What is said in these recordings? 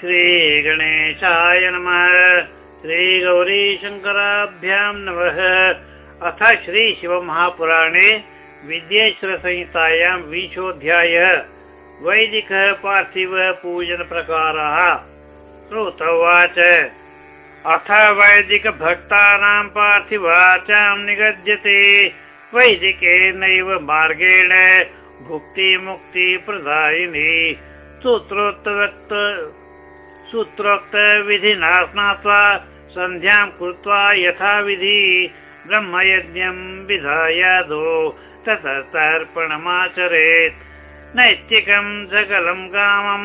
श्रीगणेशाय नमः। श्रीगौरीशङ्कराभ्यां नमः। अथ श्रीशिवमहापुराणे विद्येश्वरसंहितायां विंशोऽध्यायः वैदिकः पार्थिवः पूजनप्रकाराः श्रुतवाच अथ वैदिकभक्तानां पार्थिवाचां निगद्यते। वैदिकेनैव मार्गेण भुक्तिमुक्तिप्रदायिनी। सूत्रोक्त सूत्रोक्तविधिना स्नात्वा सन्ध्यां कृत्वा यथाविधि ब्रह्मयज्ञं विधायादो ततः तर्पणमाचरेत् नैतिकं सकलं कामं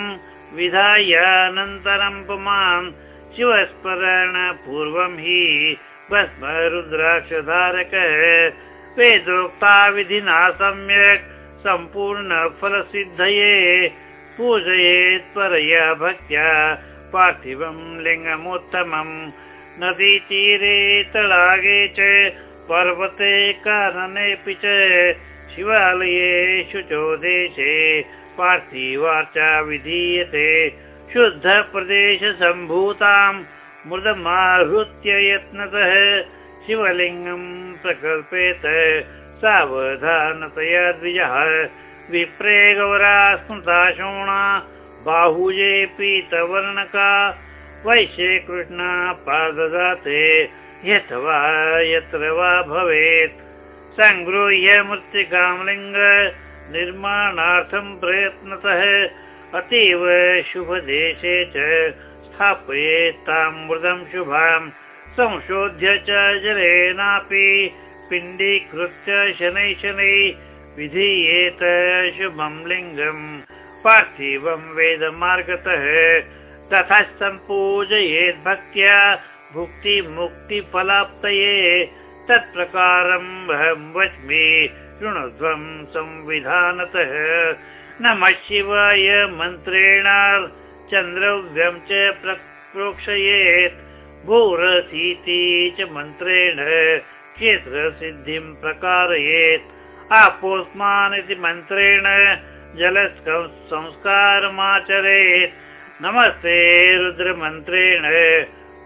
विधायानन्तरं पुमान् शिवस्मरणपूर्वं हि भस्मरुद्राक्षधारकः वेदोक्ता विधिना सम्यक् सम्पूर्णफलसिद्धये पूजयेत् परया भक्त्या पार्थिवं लिङ्गमुत्तमम् नदीतीरे तडागे च पर्वते काननेऽपि च शिवालये शुचो देशे पार्थिवार्चा विधीयते। शुद्धप्रदेशसम्भूतां मृदमाहृत्य यत्नतः शिवलिङ्गं प्रकल्पेत। सावधानतया द्विजः। विप्रे गौरा स्मृता शोणा बाहुजे पीतवर्णका वैश्ये कृष्णा पाददाते यथवा यत्र वा भवेत्। सङ्गृह्य मृत्तिकां लिङ्ग निर्माणार्थं प्रयत्नतः अतीव शुभदेशे च स्थापयेत् तां मृदं शुभां। संशोध्य च जलेनापि पिण्डीकृत्य शनै शनै विधीयेत शुभं लिङ्गम् पार्थिवं वेदमार्गतः तथा सम्पूजयेत् भक्त्या भुक्तिमुक्तिफलाप्तये तत्प्रकारम् अहं वच्मि शृणुध्वं संविधानतः। नमः शिवाय मन्त्रेण चन्द्रव्यं च प्रोक्षयेत् भूरसीति च मन्त्रेण क्षेत्रसिद्धिं प्रकारयेत्। आपोस्मान् इति मन्त्रेण जलसंस्कारमाचरेत् नमस्ते रुद्रमन्त्रेण।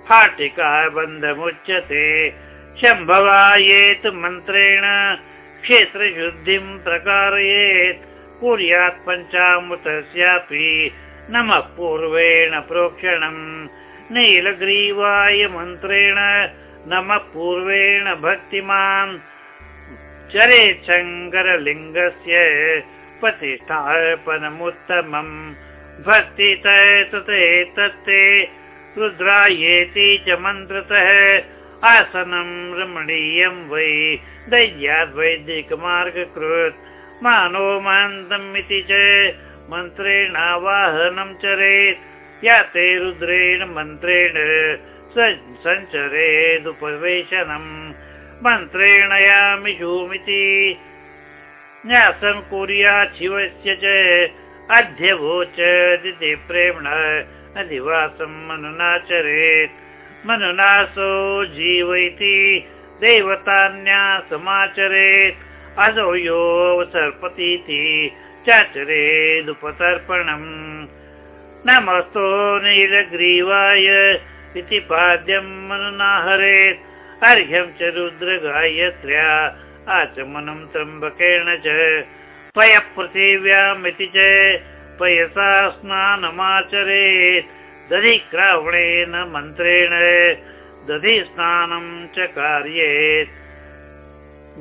फाटिका बन्धमुच्यते। शम्भवायेत् मन्त्रेण। क्षेत्रशुद्धिं प्रकारयेत्। कुर्यात् पञ्चामृतस्यापि। नमः पूर्वेण प्रोक्षणम्। नीलग्रीवाय मन्त्रेण। नमः पूर्वेण भक्तिमान्। चरेत् शङ्करलिङ्गस्य प्रतिष्ठापनमुत्तमम् भक्ति तत्ते रुद्रायेति च मन्त्रतः आसनं रमणीयं वै दैर्याद् वैदिकमार्गकृत् मानो मन्तम् इति च मन्त्रेणावाहनं चरेत् याते रुद्रेण मन्त्रेण सञ्चरेदुपवेशनम् मन्त्रेण यामि झूमिति न्यासं कुर्यात् शिवस्य च अध्यवोचदिति प्रेम्ण अधिवासं मनुनाचरेत् मनुनासो जीव इति देवतान्यासमाचरेत् अदो यो सर्पतीति चाचरेदुपतर्पणम् नमस्तो नीलग्रीवाय इति पाद्यं मनुनाहरेत् अर्घ्यं च रुद्रगायत्र्या आचमनं त्र्यम्बकेण च। पृथिव्यामिति च। पयसा स्नानमाचरेत्। दधिक्रावणेन मन्त्रेण। दधि स्नानं च कार्येत्।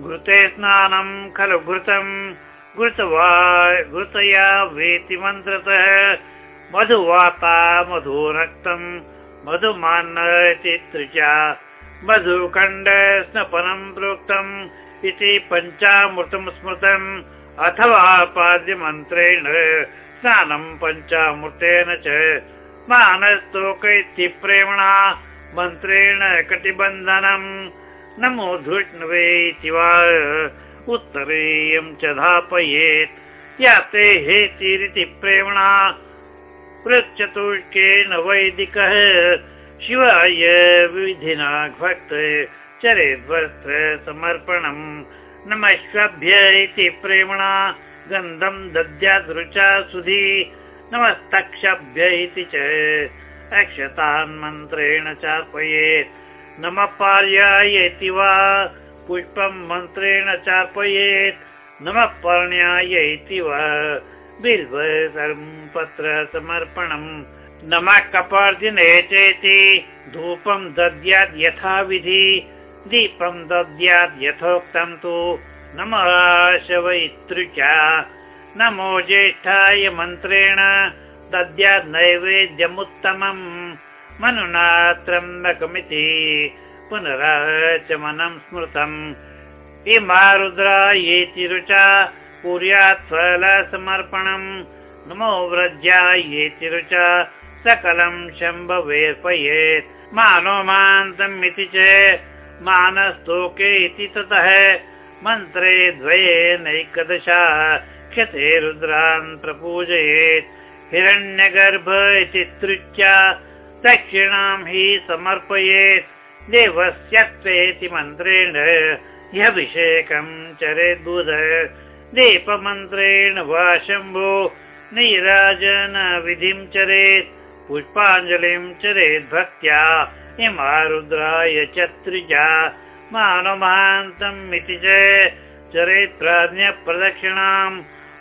घृते स्नानं खलु घृतं। घृतवा घृतया वेति मन्त्रतः। मधुवाता मधुरक्तं। मधुमान्न चित्रिचा मधुखण्ड स्नपनं प्रोक्तम् इति पञ्चामृतं स्मृतम् अथवा पाद्यमन्त्रेण स्नानं पञ्चामृतेन च मानस्तोक इति प्रेम्णा मन्त्रेण कटिबन्धनम् नमो धृष्णवे इति वा उत्तरेयं च धापयेत्। या ते हेतिरिति प्रेम्णा पृच्छतुष्केन वैदिकः शिवाय विधिना भक्त चरेद्वस्त्र समर्पणम् नमश्वभ्य इति प्रेम्णा गन्धं दद्यादृचा सुधी नमस्तक्षभ्य इति च अक्षतान् मन्त्रेण चार्पयेत् नमः पार्यायेति वा पुष्पं मन्त्रेण चार्पयेत् नमः पर्ण्याय इति वा बिल्व पत्र समर्पणम् नमः कपर्दिने चेति धूपं दद्यात् यथाविधि दीपं दद्यात् यथोक्तं तु नमः शवयितृचा नमो ज्येष्ठाय मन्त्रेण दद्यात् नैवेद्यमुत्तमम् मनुना त्र्यम्बकमिति पुनराचमनं स्मृतम्। इमा रुद्रा येति रुचा कुर्यात् फलसमर्पणम् नमो व्रज्या येति रुचा सकलं शम्भवेर्पयेत् मानो मान्तम् इति च मानस्तोके इति ततः मन्त्रे द्वयेनैकदशा क्षते रुद्रान् प्रपूजयेत्। हिरण्यगर्भ इति तृच्या दक्षिणां हि समर्पयेत्। देवस्यत्वेति मन्त्रेण ह्यभिषेकं चरेद्बुध। दीपमन्त्रेण वा शम्भो नीराजन विधिं चरेत्। पुष्पाञ्जलिं चरेत् भक्त्या इमा रुद्राय चत्रिजा मानमान्तम् इति च चरेत् प्राज्ञप्रदक्षिणां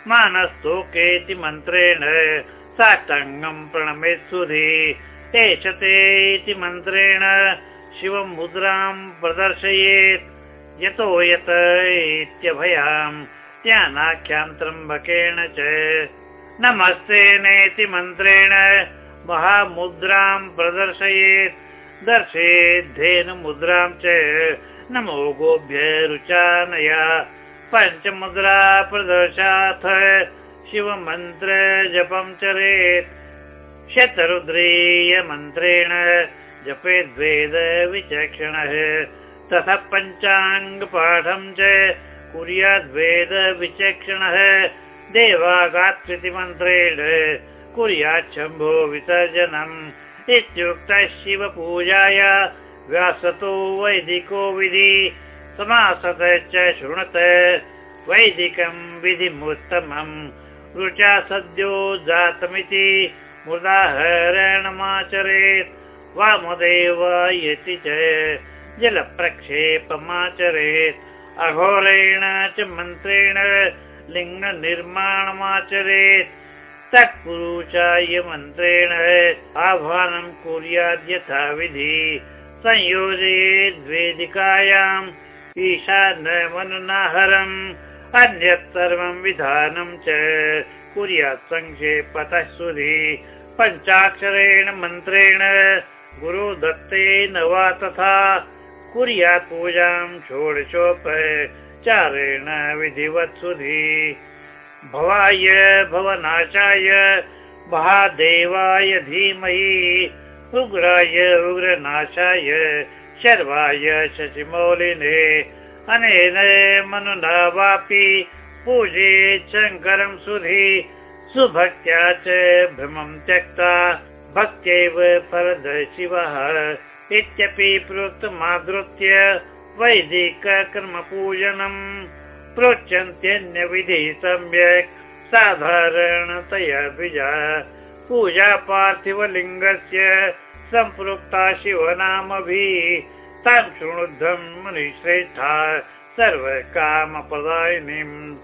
मानस्तोकेति मन्त्रेण साष्टाङ्गं प्रणमेत् सुधि एष ते इति मन्त्रेण शिवं मुद्रां प्रदर्शयेत्। यतो यत इत्यभयाम् त्यानाख्यां त्र्यम्बकेण च। नमस्तेनेति मन्त्रेण महामुद्रां प्रदर्शयेत् दर्शेद्धेनुमुद्रां च नमो गोभ्य रुचानया पञ्चमुद्रा प्रदर्शाथ शिवमन्त्र जपं चरेत् शतरुद्रीयमन्त्रेण जपेद्वेद विचक्षणः। ततः पञ्चाङ्गपाठं च कुर्याद्वेद विचक्षणः। देवागात्रिति मन्त्रेण कुर्यात् शम्भो विसर्जनम् इत्युक्तः शिवपूजाय व्यासतो वैदिको विधि समासत च शृणुत वैदिकं विधिमुत्तमम् रुचा सद्यो जातमिति मुदाहरणमाचरेत् वामदेव यति च जलप्रक्षेपमाचरेत् अघोरेण च मन्त्रेण लिङ्गनिर्माणमाचरेत् तत्पुरुषाय मन्त्रेण आह्वानं कुर्याद् यथा विधि संयोजयेद्वेदिकायाम् ईशान्यमनुनाहरम् अन्यत् सर्वं विधानं च कुर्यात् सङ्क्षेपतः सुधि पञ्चाक्षरेण मन्त्रेण गुरु दत्तेन वा तथा कुर्यात् पूजां षोडशोपचारेण विधिवत् सुधि भवाय भवनाशाय महादेवाय धीमहि उग्राय उग्रनाशाय शर्वाय शशिमौलिने अनेन मनुना वापि पूजे शङ्करं सुधि सुभक्त्या च भ्रमं त्यक्ता भक्त्यैव फलद शिवः इत्यपि प्रोक्तमादृत्य वैदिककर्मपूजनम् प्रोच्यन्त्यन्यविधिः सम्यक् साधारणतया द्विजा। पूजा पार्थिवलिङ्गस्य सम्पृक्ता शिवनामभिः। तां शृणुद्धं मुनिश्रेष्ठा सर्वकामप्रदायिनीम्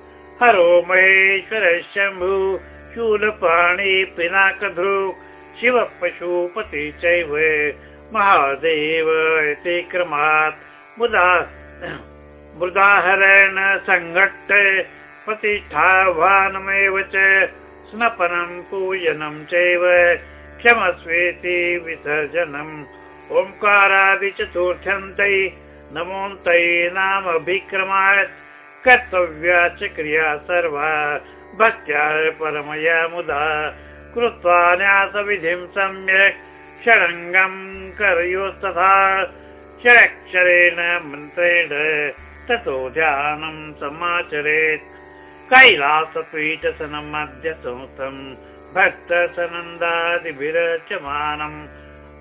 हरो महेश्वर शम्भु शूलपाणि पिनाकधृक् शिव पशुपति चैव। महादेव इति क्रमात्। मुदा मृदाहरण सङ्घट्ट प्रतिष्ठाह्वानमेव च स्नपनं पूजनं चैव क्षमस्वेति विसर्जनम्। ओङ्कारादि चतुर्थ्यन्तै नमोन्तै नामभिक्रमात् कर्तव्या च क्रिया सर्वा। भक्त्या परमया मुदा कृत्वा न्यासविधिं सम्यक् षडङ्गं करयोस्तथा। षडक्षरेण मन्त्रेण ततो ध्यानं समाचरेत्। कैलासपीठसनम् अद्य संस्थम् भक्तसनन्दादिभिरचमानम्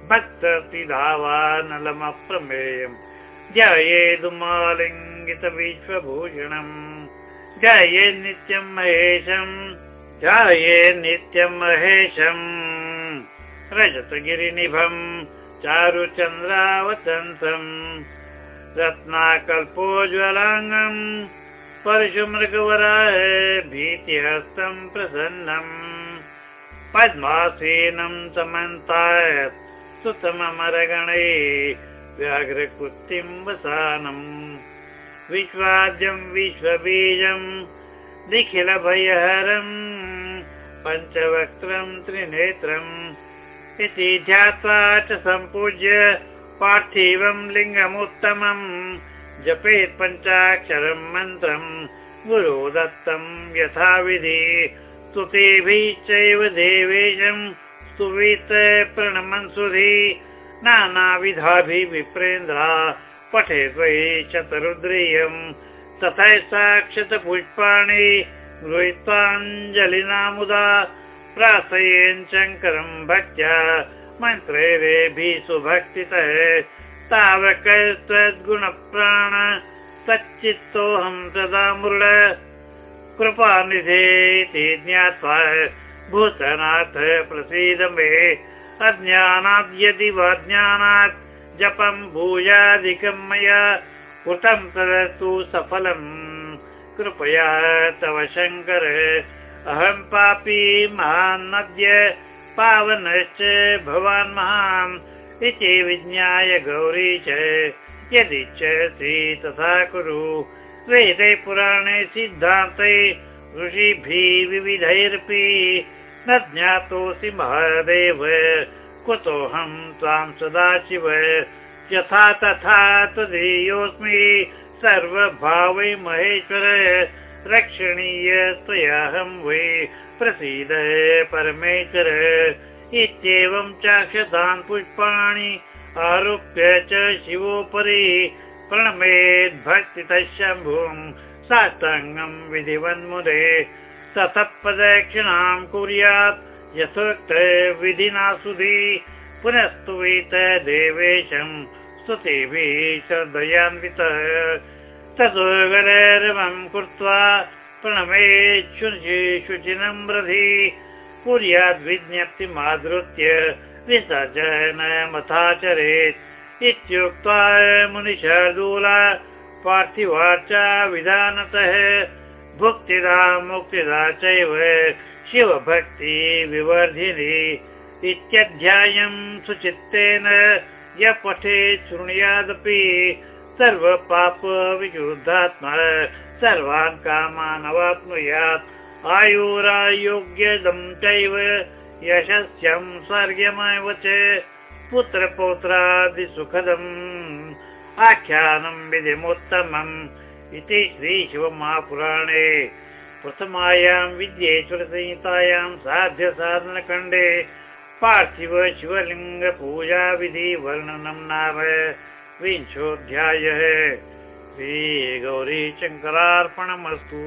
भक्तसिधावानलमप्रमेयम् ध्यायेदुमालिङ्गित विश्वभूषणम् ध्याये नित्यं महेशम् ध्याये नित्यं महेशम् रजतगिरिनिभम् चारुचन्द्रावतन्तम् रत्नाकल्पोज्ज्वलाङ्गम् परशुमृगवराय भीतिहस्तम् प्रसन्नम् पद्मासीनम् समन्ताय सुतममरगणे व्याघ्रकृतिम् वसानम् विश्वाद्यम् विश्वबीजम् निखिलभयहरम् पञ्चवक्त्रम् त्रिनेत्रम् इति ध्यात्वा च सम्पूज्य पार्थिवम् लिङ्गमुत्तमम् जपेत् पञ्चाक्षरम् मन्त्रम् गुरु दत्तम् यथाविधि स्तुतिभिश्चैव देवेशम् सुधि नानाविधाभिः विप्रेन्द्रा पठेत् वै चतुरुद्रियम् तथा साक्षत पुष्पाणि गृहीत्वाञ्जलिना मुदा प्रार्थयेन् शङ्करम् भक्त्या मन्त्रैरेभिः सुभक्तितः। तावकस्त्वद्गुणप्राण सच्चित्तोऽहम् तदा मृड कृपानिधेति ज्ञात्वा भूतनाथ प्रसीद मे। अज्ञानात् यदि वा ज्ञानात् जपम् भूयाधिकम् मया। कृतं तदस्तु सफलम् कृपया तव शङ्कर। अहं पापी महान्नद्य पावनश्च भवान् महान् इति विज्ञाय गौरी च। यदि तथा कुरु। वेदे पुराणे सिद्धान्ते ऋषिभिः विविधैरपि न ज्ञातोऽसि महादेव। कुतोऽहं त्वां सदा शिव यथा तथा तदीयोऽस्मि सर्वभावै महेश्वर रक्षणीय त्वयाहं वै प्रसीद परमेश्वर। इत्येवं चाक्षतान् पुष्पाणि आरोप्य च शिवोपरि प्रणमेद्भक्तितः शम्भुं साष्टाङ्गं विधिवन्मुदे। ततः प्रदक्षिणां कुर्यात् यथोक्त विधिना सुधी। पुनस्तुवीत देवेशम् स्तुतिभिः श्रद्धयान्वितः ततोरवम् कृत्वा प्रणमेच्छुचिनं रथि। कुर्याद्विज्ञप्तिमादृत्य विसर्जनमथाचरेत् इत्युक्त्वा मुनिशार्दूला पार्थिवाचा विधानतः भुक्तिदा मुक्तिदा चैव शिवभक्ति विवर्धिनी। इत्यध्यायम् सुचित्तेन य पठेत् शृणुयादपि सर्वपाप विशुद्धात्मा सर्वान् कामान् अवाप्नुयात् आयुरायोग्यदम् चैव स्वर्गमेव च पुत्रपौत्रादिसुखदम्। आख्यानम् विधिमुत्तमम् इति श्रीशिवमहापुराणे। प्रथमायां विद्येश्वरसंहितायां साध्यसाधनखण्डे पार्थिव शिवलिङ्गपूजाविधिवर्णनं नाम विंशोऽध्यायः। श्रीगौरीशङ्करार्पणमस्तु